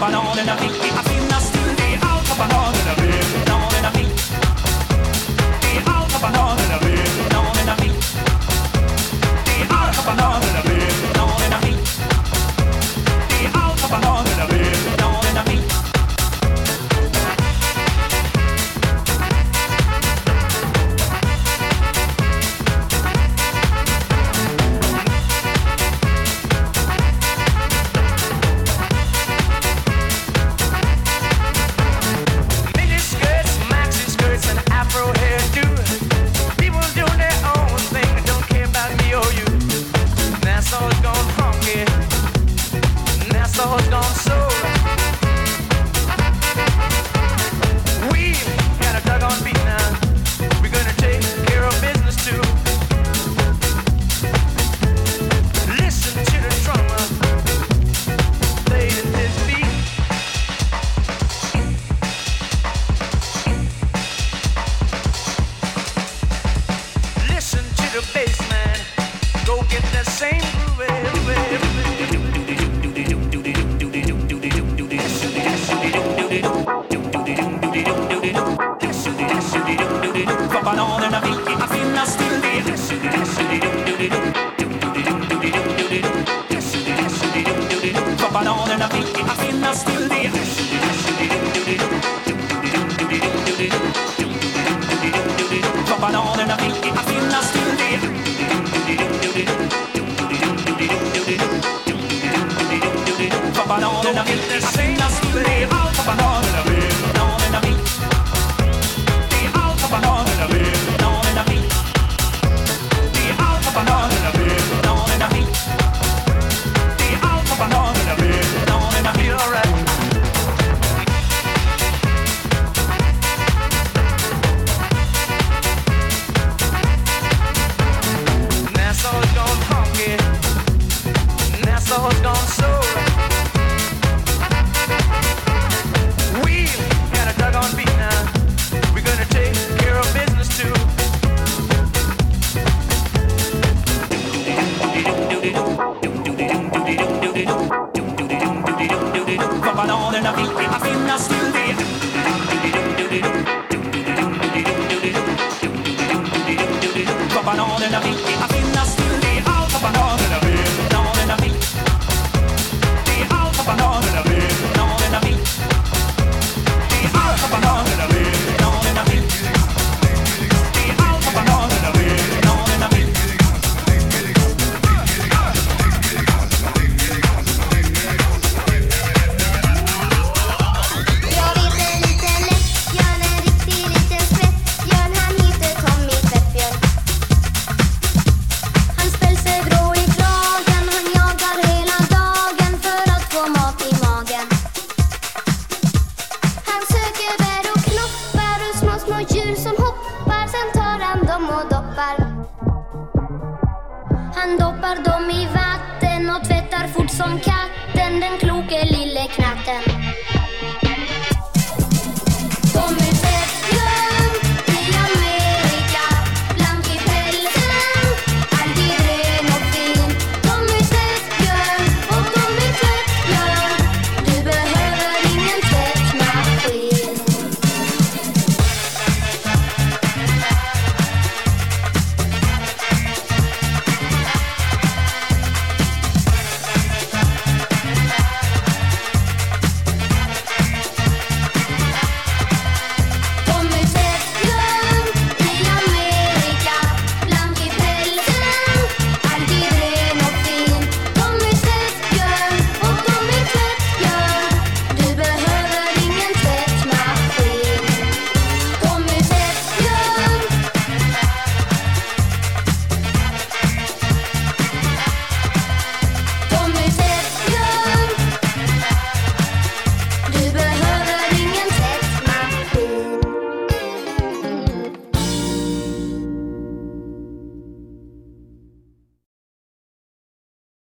Bananerna vill det är Allt vad bananerna vill Bananerna vill Det är allt vad bananerna vill Bananerna vill Det är allt vad bananerna Doppar dem i vatten och tvättar fort som katten Den kloke lille knatten.